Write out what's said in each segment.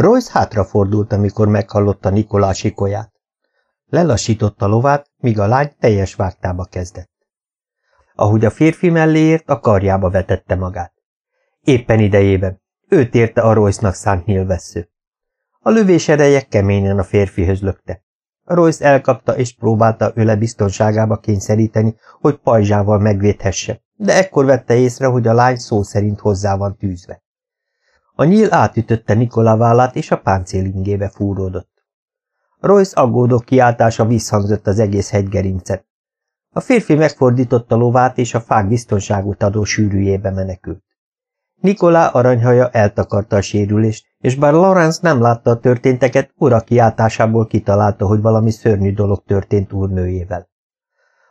Royce hátrafordult, amikor meghallotta Nikolá sikolyát. Lelassította lovát, míg a lány teljes vágtába kezdett. Ahogy a férfi mellé ért, a karjába vetette magát. Éppen idejében. Őt érte a Royce-nak szánt nyilvessző. A lövés ereje keményen a férfihöz lökte. Royce elkapta és próbálta öle biztonságába kényszeríteni, hogy pajzsával megvédhesse, de ekkor vette észre, hogy a lány szó szerint hozzá van tűzve. A nyíl átütötte Nikola vállát, és a páncélingébe fúródott. Royce aggódó kiáltása visszhangzott az egész hegygerincet. A férfi megfordította lovát, és a fák biztonságot adó sűrűjébe menekült. Nikolá aranyhaja eltakarta a sérülést, és bár Lawrence nem látta a történteket, ura kiáltásából kitalálta, hogy valami szörnyű dolog történt úrnőjével.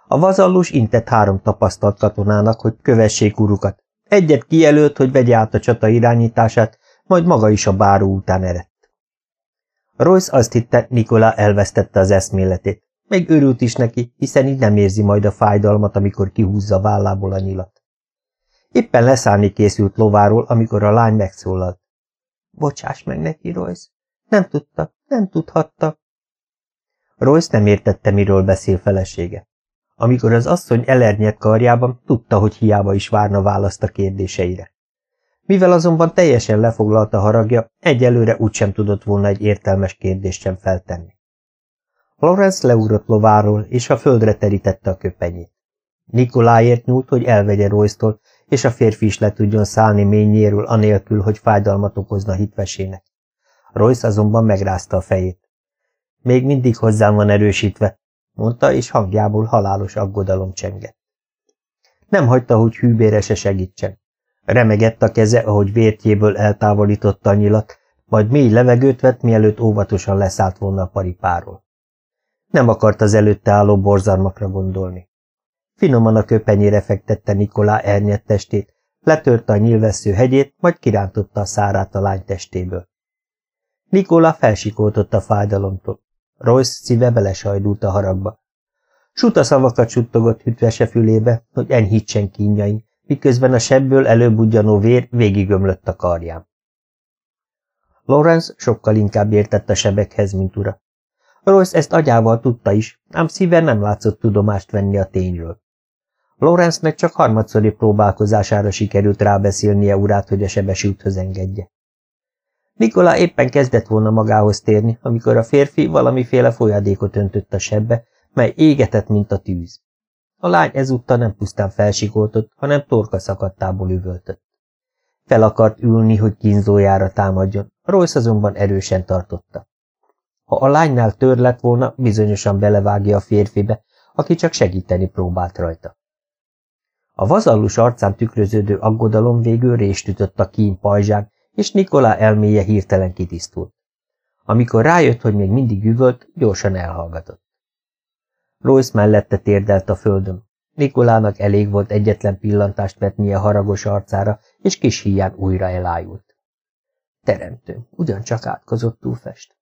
A vazallus intett három tapasztalt katonának, hogy kövessék urukat. Egyet kijelölt, hogy vegye át a csata irányítását, majd maga is a báró után eredt. Royce azt hitte, Nikola elvesztette az eszméletét. Még örült is neki, hiszen így nem érzi majd a fájdalmat, amikor kihúzza vállából a nyilat. Éppen leszállni készült lováról, amikor a lány megszólalt. Bocsáss meg neki, Royce. Nem tudta, nem tudhatta. Royce nem értette, miről beszél felesége. Amikor az asszony elernyett karjában, tudta, hogy hiába is várna választ a kérdéseire. Mivel azonban teljesen lefoglalta haragja, egyelőre úgysem tudott volna egy értelmes kérdést sem feltenni. Lawrence leugrott lováról, és a földre terítette a köpenyét. Nikoláért nyúlt, hogy elvegye royce és a férfi is le tudjon szállni ményéről, anélkül, hogy fájdalmat okozna hitvesének. Royce azonban megrázta a fejét. Még mindig hozzám van erősítve, mondta, és hangjából halálos aggodalom csengett. Nem hagyta, hogy hűbére se segítsen. Remegett a keze, ahogy vértjéből eltávolította a nyilat, majd mély levegőt vett, mielőtt óvatosan leszállt volna a paripáról. Nem akart az előtte álló borzalmakra gondolni. Finoman a köpenyére fektette Nikolá ernyett testét, letörte a nyilvessző hegyét, majd kirántotta a szárát a lány testéből. Nikola felsikoltott a fájdalomtól. Royce szíve belesajdult a haragba. Suta szavakat suttogott hütvese fülébe, hogy enyhítsen kínjain, miközben a sebből előbudjanó vér végigömlött a karján. Lawrence sokkal inkább értett a sebekhez, mint ura. Royce ezt agyával tudta is, ám szíve nem látszott tudomást venni a tényről. Lawrence-nek csak harmadszori próbálkozására sikerült rábeszélnie urát, hogy a sebesülthöz engedje. Nikola éppen kezdett volna magához térni, amikor a férfi valamiféle folyadékot öntött a sebbe, mely égetett, mint a tűz. A lány ezúttal nem pusztán felsikoltott, hanem torka szakadtából üvöltött. Fel akart ülni, hogy kínzójára támadjon, Royce azonban erősen tartotta. Ha a lánynál tör lett volna, bizonyosan belevágja a férfibe, aki csak segíteni próbált rajta. A vazallus arcán tükröződő aggodalom végül rést ütött a kín pajzsán, és Nikolá elméje hirtelen kitisztult. Amikor rájött, hogy még mindig üvölt, gyorsan elhallgatott. Royce mellette térdelt a földön. Nikolának elég volt egyetlen pillantást vetnie haragos arcára, és kis híján újra elájult. Teremtő, ugyancsak átkozottul fest.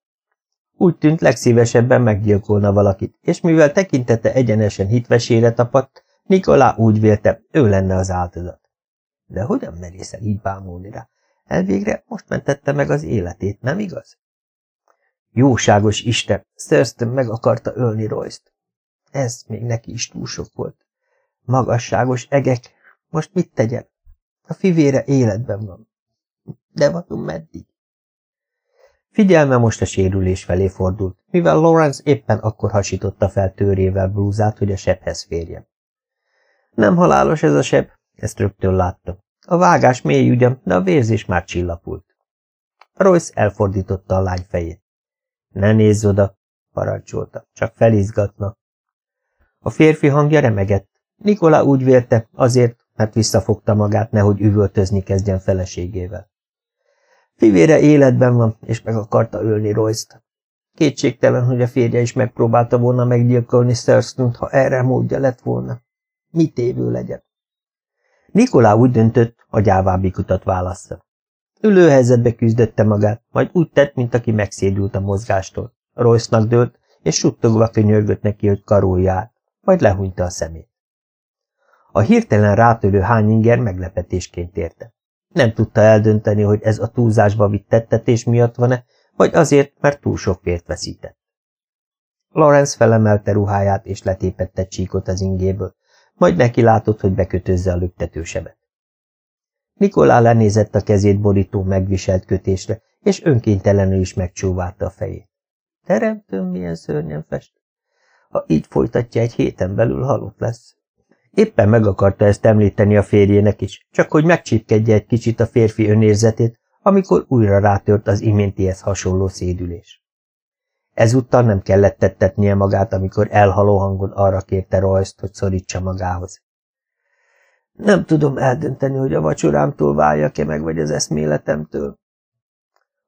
Úgy tűnt, legszívesebben meggyilkolna valakit, és mivel tekintete egyenesen hitvesére tapadt, Nikolá úgy vélte, ő lenne az áldozat. De hogyan merészel így bámulni rá? Elvégre most mentette meg az életét, nem igaz? Jóságos Isten, Thurston meg akarta ölni Royce-t. Ez még neki is túl sok volt. Magasságos egek, most mit tegyem? A fivére életben van. De vajon meddig? Figyelme most a sérülés felé fordult, mivel Lawrence éppen akkor hasította fel tőrével blúzát, hogy a sebhez férjen. Nem halálos ez a seb, ezt rögtön látta. A vágás mély ugyan, de a vérzés már csillapult. Royce elfordította a lány fejét. Ne nézz oda, parancsolta, csak felizgatna. A férfi hangja remegett. Nikola úgy vérte, azért, mert visszafogta magát, nehogy üvöltözni kezdjen feleségével. Fivére életben van, és meg akarta ölni Royce-t. Kétségtelen, hogy a férje is megpróbálta volna meggyilkolni thurston ha erre módja lett volna. Mit évő legyen? Nikolá úgy döntött, hogy ávábbik utat válassza. Ülőhelyzetbe küzdötte magát, majd úgy tett, mint aki megszédült a mozgástól. Royce-nak dőlt, és suttogva könyörgött neki, hogy karolja át, majd lehúnyta a szemét. A hirtelen rátörő hányinger meglepetésként érte. Nem tudta eldönteni, hogy ez a túlzásba vitt tettetés miatt van-e, vagy azért, mert túl sok vért veszített. Lawrence felemelte ruháját és letépette csíkot az ingéből, majd neki látott, hogy bekötözze a lüktetősebet. Nikolá lenézett a kezét borító megviselt kötésre, és önkéntelenül is megcsóválta a fejét. Teremtőm, milyen szörnyen fest. Ha így folytatja, egy héten belül halott lesz. Éppen meg akarta ezt említeni a férjének is, csak hogy megcsípkedje egy kicsit a férfi önérzetét, amikor újra rátört az iméntihez hasonló szédülés. Ezúttal nem kellett tettetnie magát, amikor elhaló hangon arra kérte Royce-t, hogy szorítsa magához. Nem tudom eldönteni, hogy a vacsorámtól váljak-e meg, vagy az eszméletemtől.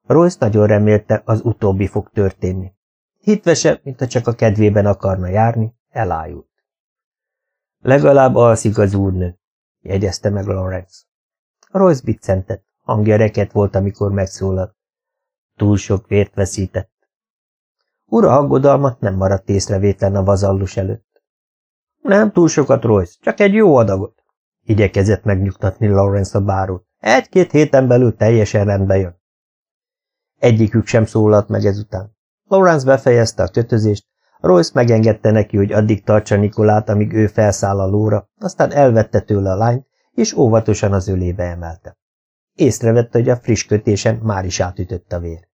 Royce nagyon remélte, az utóbbi fog történni. Hitvese, mintha csak a kedvében akarna járni, elájult. Legalább alszik az úrnő, jegyezte meg Lawrence. Royce biccentett, hangja reket volt, amikor megszólalt. Túl sok vért veszített. Ura aggodalmat nem maradt észrevétlen a vazallus előtt. Nem túl sokat, Royce, csak egy jó adagot. Igyekezett megnyugtatni Lawrence a bárót. Egy-két héten belül teljesen rendbe jön. Egyikük sem szólalt meg ezután. Lawrence befejezte a kötözést, Royce megengedte neki, hogy addig tartsa Nikolát, amíg ő felszáll a lóra, aztán elvette tőle a lányt, és óvatosan az ölébe emelte. Észrevette, hogy a friss kötésen már is átütött a vér.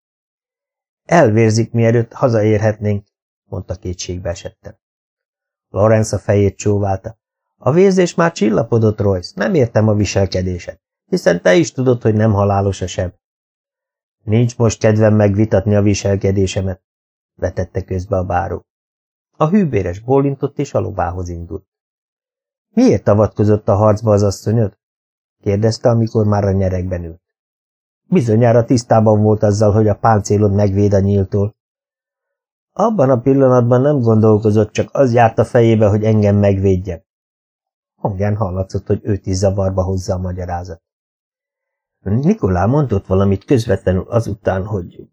Elvérzik, mielőtt hazaérhetnénk, mondta kétségbe esettem. Lorenz a fejét csóválta. A vérzés már csillapodott, Royce, nem értem a viselkedéset, hiszen te is tudod, hogy nem halálos a seb. Nincs most kedvem megvitatni a viselkedésemet, vetette közbe a báró. A hűbéres bólintott és a lobához indult. Miért avatkozott a harcba az asszonyod? kérdezte, amikor már a nyerekben ült. Bizonyára tisztában volt azzal, hogy a páncélod megvéd a nyíltól. Abban a pillanatban nem gondolkozott, csak az járt a fejébe, hogy engem megvédjen. Hangján hallatszott, hogy őt is zavarba hozza a magyarázat. Nikolá mondott valamit közvetlenül azután, hogy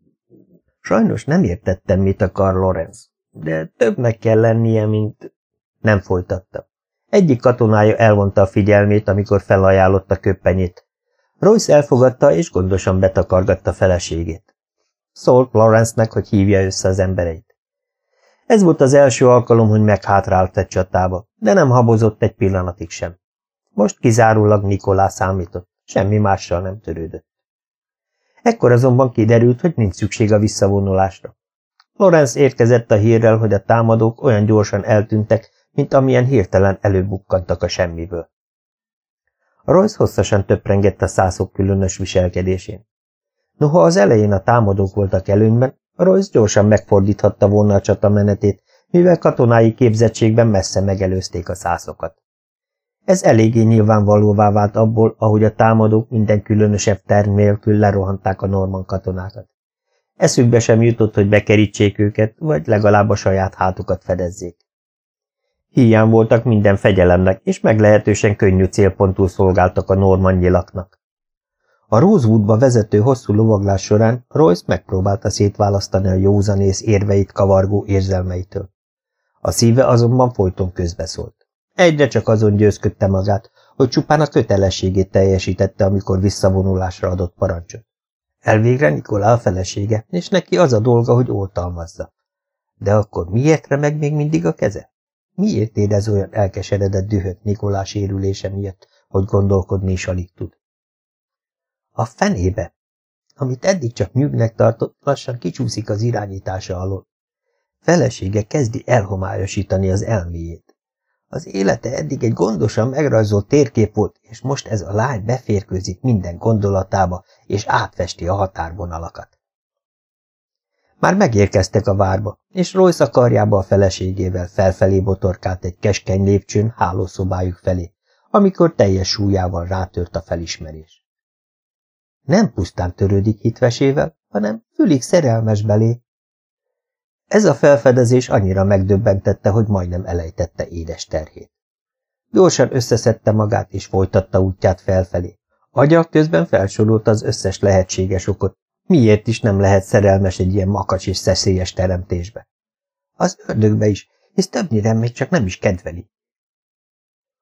sajnos nem értettem, mit akar Lorenz, de többnek kell lennie, mint... Nem folytatta. Egyik katonája elvonta a figyelmét, amikor felajánlott a köppenyét. Royce elfogadta, és gondosan betakargatta feleségét. Szólt Lawrence-nek, hogy hívja össze az embereit. Ez volt az első alkalom, hogy meghátrált egy csatába, de nem habozott egy pillanatig sem. Most kizárólag Nikolá számított, semmi mással nem törődött. Ekkor azonban kiderült, hogy nincs szükség a visszavonulásra. Lorenz érkezett a hírrel, hogy a támadók olyan gyorsan eltűntek, mint amilyen hirtelen előbukkantak a semmiből. Royce hosszasan töprengett a szászok különös viselkedésén. Noha az elején a támadók voltak előnyben, Royce gyorsan megfordíthatta volna a csata mivel katonái képzettségben messze megelőzték a szászokat. Ez eléggé nyilvánvalóvá vált abból, ahogy a támadók minden különösebb terv nélkül lerohanták a norman katonákat. Eszükbe sem jutott, hogy bekerítsék őket, vagy legalább a saját hátukat fedezzék. Hiány voltak minden fegyelemnek, és meglehetősen könnyű célpontú szolgáltak a norman nyilaknak. A Rosewoodba vezető hosszú lovaglás során Royce megpróbálta szétválasztani a józanész érveit kavargó érzelmeitől. A szíve azonban folyton közbeszólt. Egyre csak azon győzködte magát, hogy csupán a kötelességét teljesítette, amikor visszavonulásra adott parancsot. Elvégre Nikolá a felesége, és neki az a dolga, hogy oltalmazza. De akkor miért remeg még mindig a keze? Miért érez olyan elkeseredett dühöt Nikolás érülése miatt, hogy gondolkodni is alig tud? A fenébe! Amit eddig csak nyűgnek tartott, lassan kicsúszik az irányítása alól. Felesége kezdi elhomályosítani az elméjét. Az élete eddig egy gondosan megrajzolt térkép volt, és most ez a lány beférkőzik minden gondolatába, és átfesti a határvonalakat. Már megérkeztek a várba, és Royce a karjába a feleségével felfelé botorkált egy keskeny lépcsőn hálószobájuk felé, amikor teljes súlyával rátört a felismerés. Nem pusztán törődik hitvesével, hanem fülig szerelmes belé. Ez a felfedezés annyira megdöbbentette, hogy majdnem elejtette édes terhét. Gyorsan összeszedte magát, és folytatta útját felfelé. Agya közben felsorolta az összes lehetséges okot, Miért is nem lehet szerelmes egy ilyen makacs és szeszélyes teremtésbe? Az ördögbe is, hisz többnyire még csak nem is kedveli.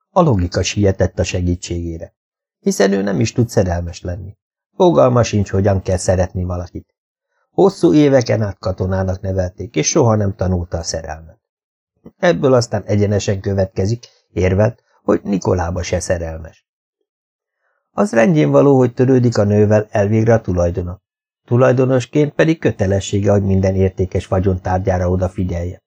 A logika sietett a segítségére, hiszen ő nem is tud szerelmes lenni. Fogalma sincs, hogyan kell szeretni valakit. Hosszú éveken át katonának nevelték, és soha nem tanulta a szerelmet. Ebből aztán egyenesen következik, érvelt, hogy Nikolába se szerelmes. Az rendjén való, hogy törődik a nővel, elvégre a tulajdona. Tulajdonosként pedig kötelessége, hogy minden értékes vagyontárgyára odafigyelje.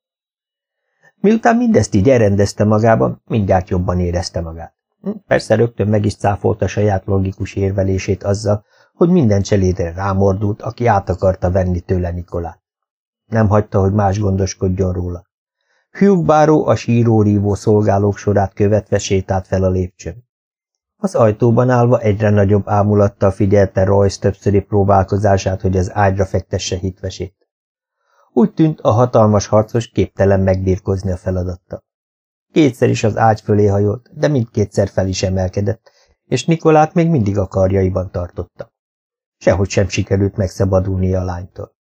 Miután mindezt így elrendezte magában, mindjárt jobban érezte magát. Hm, persze rögtön meg is cáfolta saját logikus érvelését azzal, hogy minden cselédre rámordult, aki át akarta venni tőle Nikolát. Nem hagyta, hogy más gondoskodjon róla. Hugh Báró a síró-rívó szolgálók sorát követve sétált fel a lépcsőn. Az ajtóban állva egyre nagyobb ámulattal figyelte Royce többszöri próbálkozását, hogy az ágyra fektesse hitvesét. Úgy tűnt, a hatalmas harcos képtelen megbírkozni a feladattal. Kétszer is az ágy fölé hajolt, de mindkétszer fel is emelkedett, és Nikolát még mindig a karjaiban tartotta. Sehogy sem sikerült megszabadulni a lánytól.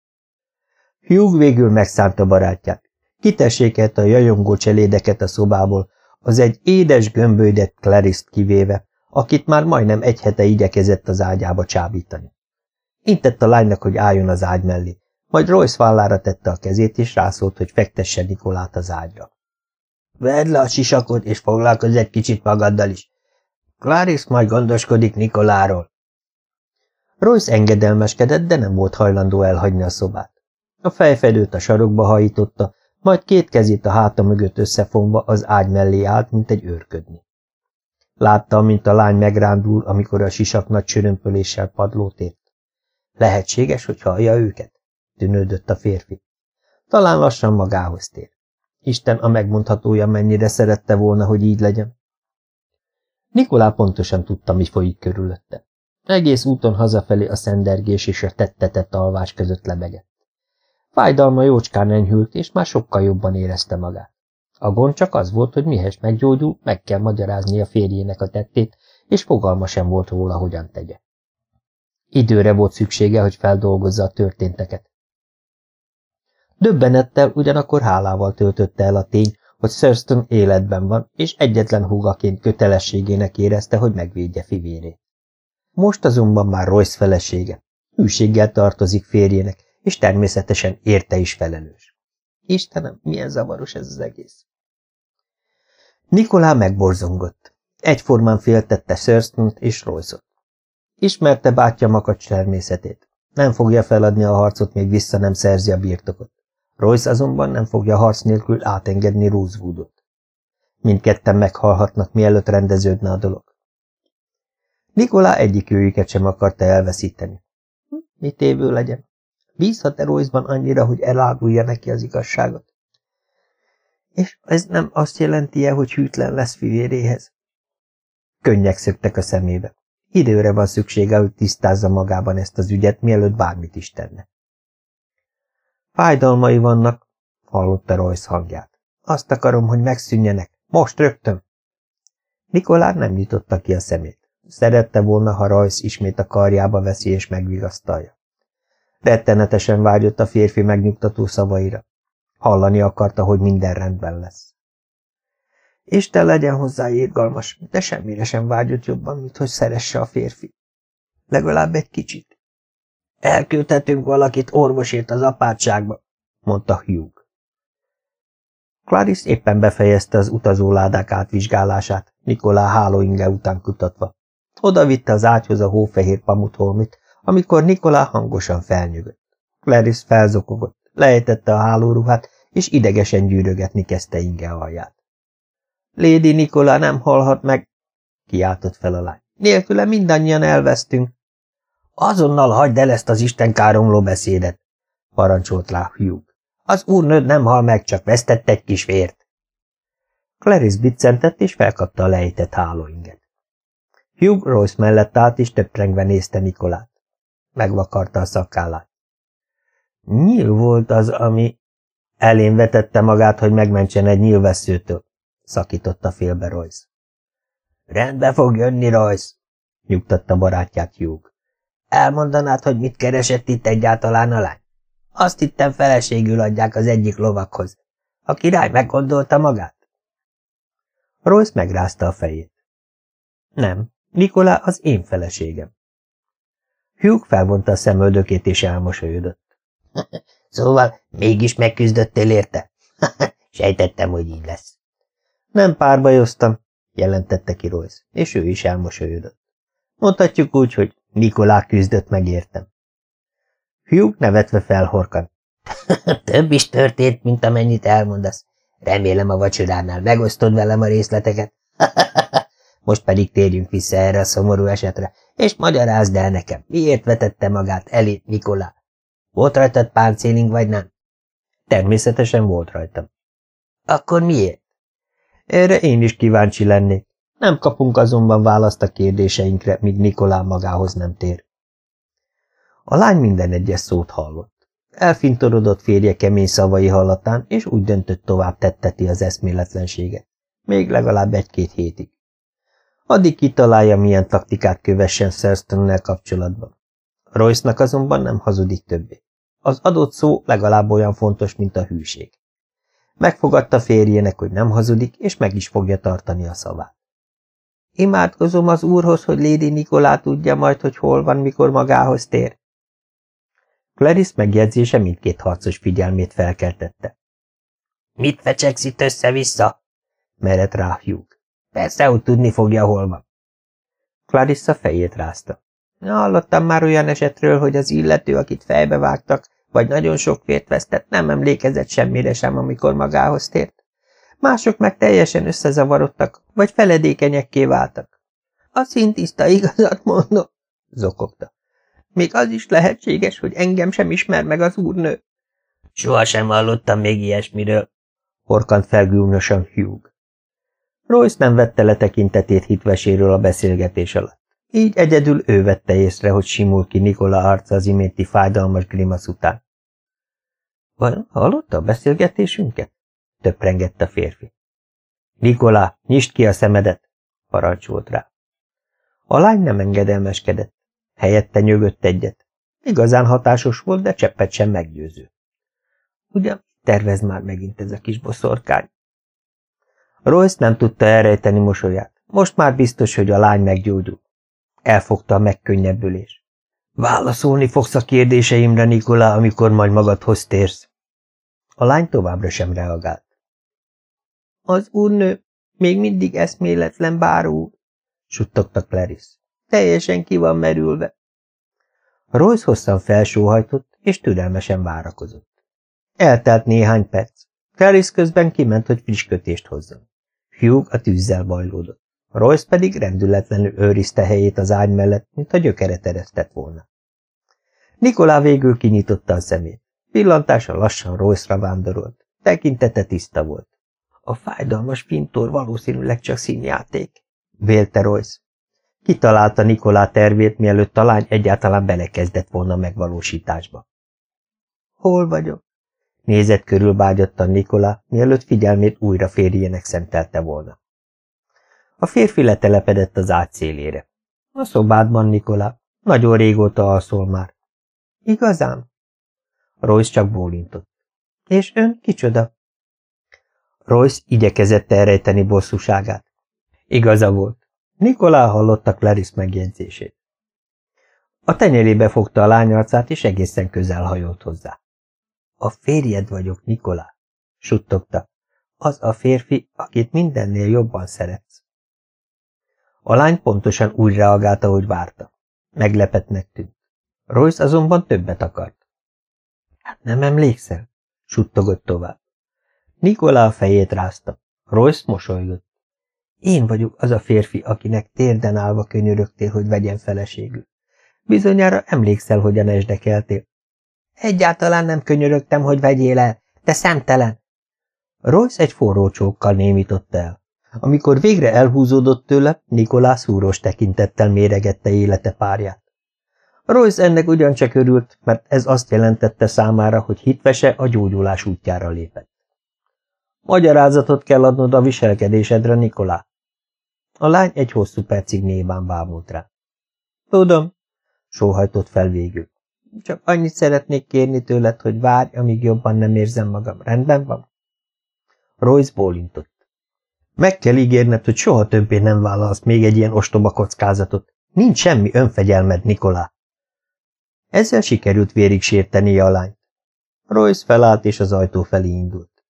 Hugh végül megszánta barátját. Kitessékelt a jajongó cselédeket a szobából, az egy édes gömbölydett Clariszt kivéve, akit már majdnem egy hete igyekezett az ágyába csábítani. Intett a lánynak, hogy álljon az ágy mellé, majd Royce vállára tette a kezét, és rászólt, hogy fektesse Nikolát az ágyra. Vedd le a sisakot, és foglalkozz egy kicsit magaddal is. Clarice majd gondoskodik Nikoláról. Royce engedelmeskedett, de nem volt hajlandó elhagyni a szobát. A fejfedőt a sarokba hajította, majd két kezét a háta mögött összefonva az ágy mellé állt, mint egy őrködni. Látta, mint a lány megrándul, amikor a sisak nagy csörömpöléssel padlót ért. Lehetséges, hogy hallja őket? tűnődött a férfi. Talán lassan magához tér. Isten a megmondhatója mennyire szerette volna, hogy így legyen. Nikolá pontosan tudta, mi folyik körülötte. Egész úton hazafelé a szendergés és a tettetett alvás között lebegett. Fájdalma jócskán enyhült, és már sokkal jobban érezte magát. A gond csak az volt, hogy mihez meggyógyul, meg kell magyarázni a férjének a tettét, és fogalma sem volt róla, hogyan tegye. Időre volt szüksége, hogy feldolgozza a történteket. Döbbenettel, ugyanakkor hálával töltötte el a tény, hogy Thurston életben van, és egyetlen húgaként kötelességének érezte, hogy megvédje fivérét. Most azonban már Royce felesége. Hűséggel tartozik férjének, és természetesen érte is felelős. Istenem, milyen zavaros ez az egész. Nikolá megborzongott. Egyformán féltette thurston és Royce-ot. Ismerte bátyja makacs természetét. Nem fogja feladni a harcot, még vissza nem szerzi a birtokot. Royce azonban nem fogja harc nélkül átengedni Rosewoodot. Mindketten meghalhatnak, mielőtt rendeződne a dolog. Nikolá egyik őjüket sem akarta elveszíteni. Hm, mit évő legyen? Bízhat-e annyira, hogy elárulja neki az igazságot? És ez nem azt jelenti-e, hogy hűtlen lesz fivéréhez? Könnyek szöktek a szemébe. Időre van szüksége, hogy tisztázza magában ezt az ügyet, mielőtt bármit is tenne. Fájdalmai vannak, hallotta Royce hangját. Azt akarom, hogy megszűnjenek. Most rögtön. Nikolár nem nyitotta ki a szemét. Szerette volna, ha Royce ismét a karjába veszi és megvigasztalja. Rettenetesen vágyott a férfi megnyugtató szavaira. Hallani akarta, hogy minden rendben lesz. Isten legyen hozzá irgalmas, de semmire sem vágyott jobban, mint hogy szeresse a férfi. Legalább egy kicsit. Elküldhetünk valakit orvosért az apátságba, mondta Hugh. Clarice éppen befejezte az utazóládák átvizsgálását, Nikolá hálóinge után kutatva. Oda vitte az ágyhoz a hófehér pamutholmit, amikor Nikolá hangosan felnyögött. Clarice felzokogott, lejtette a hálóruhát, és idegesen gyűrögetni kezdte inge alját. Lady Nikolá nem halhat meg, kiáltott fel a lány. Nélküle mindannyian elvesztünk. Azonnal hagyd el ezt az Isten káromló beszédet, parancsolt rá Hugh. Az úrnőd nem hal meg, csak vesztett egy kis vért. Clarice biccentett, és felkapta a lejtett hálóinget. Hugh Royce mellett állt, és töprengve nézte Nikolát. Megvakarta a szakállát. Nyíl volt az, ami... Elén vetette magát, hogy megmentsen egy nyílveszőtől, szakította félbe Royce. Rendbe fog jönni, Royce, nyugtatta barátját Hugh. Elmondanád, hogy mit keresett itt egyáltalán a lány? Azt hittem feleségül adják az egyik lovakhoz. A király meggondolta magát? Royce megrázta a fejét. Nem, Nikolá az én feleségem. Hugh felvonta a szemöldökét és elmosolyodott. szóval mégis megküzdöttél érte? Sejtettem, hogy így lesz. Nem párbajoztam, jelentette ki Royce, és ő is elmosolyodott. Mondhatjuk úgy, hogy Nikolá küzdött meg értem. Hugh nevetve felhorkant. Több is történt, mint amennyit elmondasz. Remélem a vacsoránál megosztod velem a részleteket. Most pedig térjünk vissza erre a szomorú esetre, és magyarázd el nekem, miért vetette magát elé Nikolá. Volt rajtad páncéling, vagy nem? Természetesen volt rajtam. Akkor miért? Erre én is kíváncsi lennék. Nem kapunk azonban választ a kérdéseinkre, míg Nikolá magához nem tér. A lány minden egyes szót hallott. Elfintorodott férje kemény szavai hallatán, és úgy döntött tovább tetteti az eszméletlenséget. Még legalább egy-két hétig. Addig kitalálja, milyen taktikát kövessen Szerstonnel kapcsolatban. Royce-nak azonban nem hazudik többé. Az adott szó legalább olyan fontos, mint a hűség. Megfogadta férjének, hogy nem hazudik, és meg is fogja tartani a szavát. Imádkozom az úrhoz, hogy Lady Nikolá tudja majd, hogy hol van, mikor magához tér. Clarice megjegyzése mindkét harcos figyelmét felkeltette. Mit fecsegsz itt össze-vissza? Merett rá Hugh. Persze, hogy tudni fogja, hol van. Clarissa fejét rázta. Hallottam már olyan esetről, hogy az illető, akit fejbe vágtak, vagy nagyon sok vért vesztett, nem emlékezett semmire sem, amikor magához tért. Mások meg teljesen összezavarodtak, vagy feledékenyekké váltak. A szintiszta igazat mondom, zokogta. Még az is lehetséges, hogy engem sem ismer meg az úrnő. Soha sem hallottam még ilyesmiről, horkant felgülnösen Hugh. Royce nem vette le tekintetét hitveséről a beszélgetés alatt. Így egyedül ő vette észre, hogy simul ki Nikola arca az iménti fájdalmas grimasz után. Vajon hallotta a beszélgetésünket? töprengett a férfi. Nikola, nyisd ki a szemedet, parancsolt rá. A lány nem engedelmeskedett. Helyette nyögött egyet. Igazán hatásos volt, de cseppet sem meggyőző. Ugyan tervez már megint ez a kis boszorkány? Royce nem tudta elrejteni mosolyát. Most már biztos, hogy a lány meggyógyul. Elfogta a megkönnyebbülés. Válaszolni fogsz a kérdéseimre, Nikola, amikor majd magadhoz térsz. A lány továbbra sem reagált. Az úrnő még mindig eszméletlen báró, suttogta Clarice. Teljesen ki van merülve. Royce hosszan felsóhajtott, és türelmesen várakozott. Eltelt néhány perc. Clarice közben kiment, hogy friss kötést hozzon. Hugh a tűzzel bajlódott. Royce pedig rendületlenül őrizte helyét az ágy mellett, mint a gyökere teresztett volna. Nikolá végül kinyitotta a szemét. Pillantása lassan Royce-ra vándorolt. Tekintete tiszta volt. A fájdalmas pintor valószínűleg csak színjáték, vélte Royce. Kitalálta Nikolá tervét, mielőtt a lány egyáltalán belekezdett volna megvalósításba. Hol vagyok? Nézett körül bágyottan Nikolá, mielőtt figyelmét újra férjének szentelte volna. A férfi letelepedett az ágy szélére. A szobádban, Nikolá. Nagyon régóta alszol már. Igazán? Royce csak bólintott. És ön kicsoda? Royce igyekezett elrejteni bosszúságát. Igaza volt. Nikolá hallotta Clarice megjegyzését. A tenyerébe fogta a lány arcát, és egészen közel hajolt hozzá. A férjed vagyok, Nikolá, suttogta. Az a férfi, akit mindennél jobban szeretsz. A lány pontosan úgy reagálta, ahogy várta. Meglepetnek tűnt. Royce azonban többet akart. Hát nem emlékszel? suttogott tovább. Nikolá a fejét rázta. Royce mosolygott. Én vagyok az a férfi, akinek térden állva könyörögtél, hogy vegyen feleségül. Bizonyára emlékszel, hogyan esdekeltél. Egyáltalán nem könyörögtem, hogy vegyél el, te szemtelen! Royce egy forró csókkal némította el. Amikor végre elhúzódott tőle, Nikolás szúros tekintettel méregette élete párját. Royce ennek ugyancsak örült, mert ez azt jelentette számára, hogy hitvese a gyógyulás útjára lépett. Magyarázatot kell adnod a viselkedésedre, Nikolá. A lány egy hosszú percig néván bámult rá. Tudom, sóhajtott fel végül. Csak annyit szeretnék kérni tőled, hogy várj, amíg jobban nem érzem magam. Rendben van? Royce bólintott. Meg kell ígérned, hogy soha többé nem vállalsz még egy ilyen ostoba kockázatot. Nincs semmi önfegyelmed, Nikolá. Ezzel sikerült vérig sérteni a lányt. Royce felállt és az ajtó felé indult.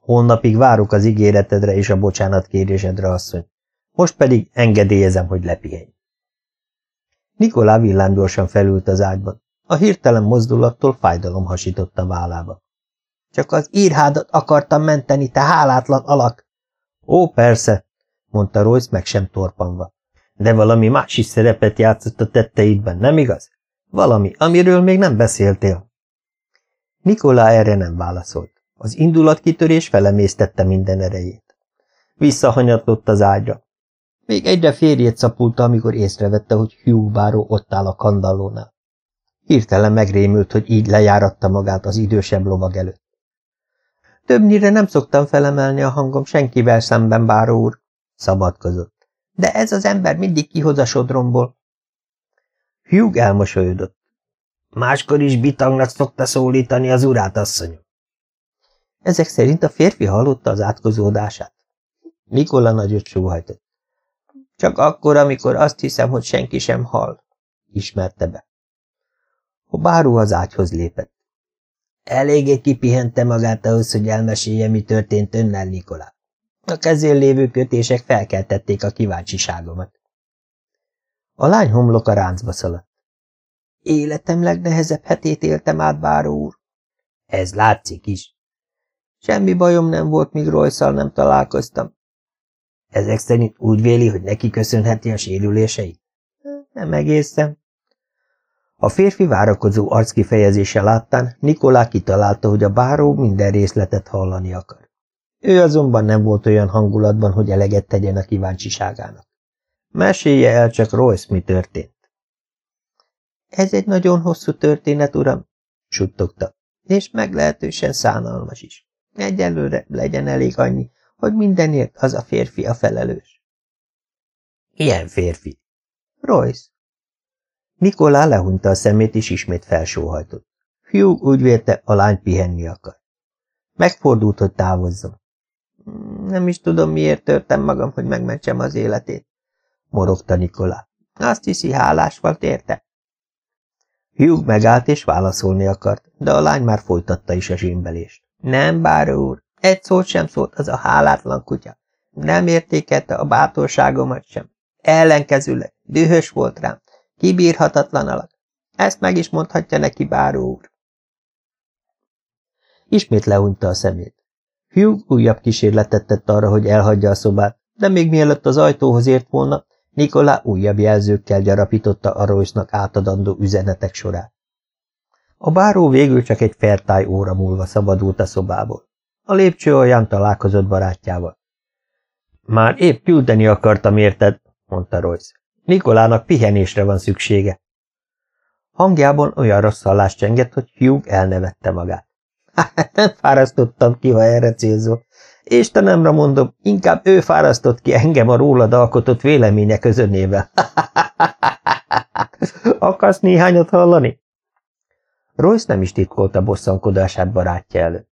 Holnapig várok az ígéretedre és a bocsánatkérésedre, asszony. Most pedig engedélyezem, hogy lepihenj. Nikolá villámgyorsan felült az ágyban. A hirtelen mozdulattól fájdalom hasított a vállába. Csak az írhádat akartam menteni, te hálátlan alak! Ó, persze, mondta Royce meg sem torpanva. De valami más is szerepet játszott a tetteidben, nem igaz? Valami, amiről még nem beszéltél. Nikolá erre nem válaszolt. Az indulatkitörés felemésztette minden erejét. Visszahanyatlott az ágyra. Még egyre férjét szapulta, amikor észrevette, hogy Hugh báró ott áll a kandallónál. Hirtelen megrémült, hogy így lejáratta magát az idősebb lovag előtt. Többnyire nem szoktam felemelni a hangom senkivel szemben, báró úr, szabadkozott. De ez az ember mindig kihoz a sodromból. Hugh elmosolyodott. Máskor is bitangnak szokta szólítani az urát, asszonyom. Ezek szerint a férfi hallotta az átkozódását. Nikola nagyot sóhajtott. Csak akkor, amikor azt hiszem, hogy senki sem hall, ismerte be. A báró az ágyhoz lépett. Eléggé kipihente magát ahhoz, hogy elmesélje, mi történt önnel, Nikolá. A kezén lévő kötések felkeltették a kíváncsiságomat. A lány homloka ráncba szaladt. Életem legnehezebb hetét éltem át, báró úr. Ez látszik is. Semmi bajom nem volt, míg royce nem találkoztam. Ezek szerint úgy véli, hogy neki köszönheti a sérüléseit? Nem egészen. A férfi várakozó arckifejezése láttán Nikolá kitalálta, hogy a báró minden részletet hallani akar. Ő azonban nem volt olyan hangulatban, hogy eleget tegyen a kíváncsiságának. Mesélje el csak Royce, mi történt. Ez egy nagyon hosszú történet, uram, suttogta, és meglehetősen szánalmas is. Egyelőre legyen elég annyi, hogy mindenért az a férfi a felelős. Ilyen férfi? Royce. Nikolá lehunta a szemét, és ismét felsóhajtott. Hugh úgy vélte, a lány pihenni akar. Megfordult, hogy távozzon. Nem is tudom, miért törtem magam, hogy megmentsem az életét, morogta Nikolá. Azt hiszi, hálás volt érte? Hugh megállt és válaszolni akart, de a lány már folytatta is a zsimbelést. Nem, báró úr, egy szót sem szólt az a hálátlan kutya. Nem értékelte a bátorságomat sem. Ellenkezőleg, dühös volt rám, kibírhatatlan alak. Ezt meg is mondhatja neki báró úr. Ismét lehúnyta a szemét. Hugh újabb kísérletet tett arra, hogy elhagyja a szobát, de még mielőtt az ajtóhoz ért volna, Nikolá újabb jelzőkkel gyarapította a Royce-nak átadandó üzenetek sorát. A báró végül csak egy fertály óra múlva szabadult a szobából. A lépcső olyan találkozott barátjával. Már épp küldeni akartam, érted? mondta Royce. Nikolának pihenésre van szüksége. Hangjában olyan rossz hallás csengett, hogy Hugh elnevette magát. Hát nem fárasztottam ki, ha erre célzol. Istenemre mondom, inkább ő fárasztott ki engem a rólad alkotott véleménye közönével. Akarsz néhányat hallani? Royce nem is titkolta bosszankodását barátja előtt.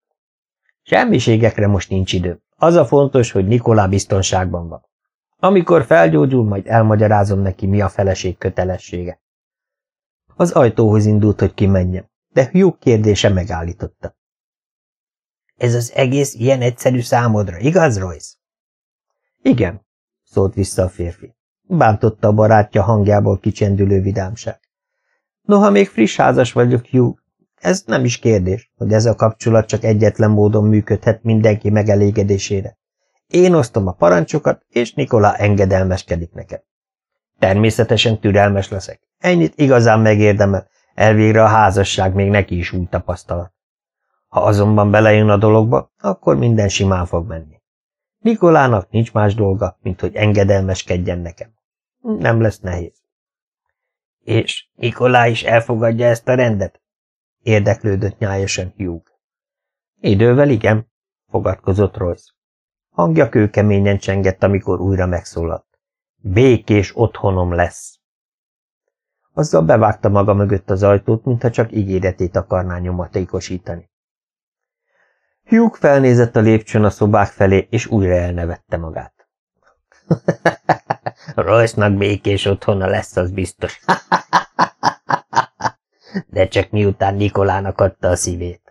Semmiségekre most nincs idő. Az a fontos, hogy Nikolá biztonságban van. Amikor felgyógyul, majd elmagyarázom neki, mi a feleség kötelessége. Az ajtóhoz indult, hogy kimenjen, de Hugh kérdése megállította. Ez az egész ilyen egyszerű számodra, igaz, Royce? Igen, szólt vissza a férfi. Bántotta a barátja hangjából kicsendülő vidámság. Noha még friss házas vagyok, Hugh, ez nem is kérdés, hogy ez a kapcsolat csak egyetlen módon működhet mindenki megelégedésére. Én osztom a parancsokat, és Nikola engedelmeskedik nekem. Természetesen türelmes leszek. Ennyit igazán megérdemel, elvégre a házasság még neki is új tapasztalat. Ha azonban belejön a dologba, akkor minden simán fog menni. Nikolának nincs más dolga, mint hogy engedelmeskedjen nekem. Nem lesz nehéz. És Nikolá is elfogadja ezt a rendet? Érdeklődött nyájasan Hugh. Idővel igen, fogadkozott Royce. Hangja kőkeményen csengett, amikor újra megszólalt. Békés otthonom lesz. Azzal bevágta maga mögött az ajtót, mintha csak ígéretét akarná nyomatékosítani. Hugh felnézett a lépcsőn a szobák felé, és újra elnevette magát. Royce-nak békés otthona lesz, az biztos. De csak miután Nikolának adta a szívét.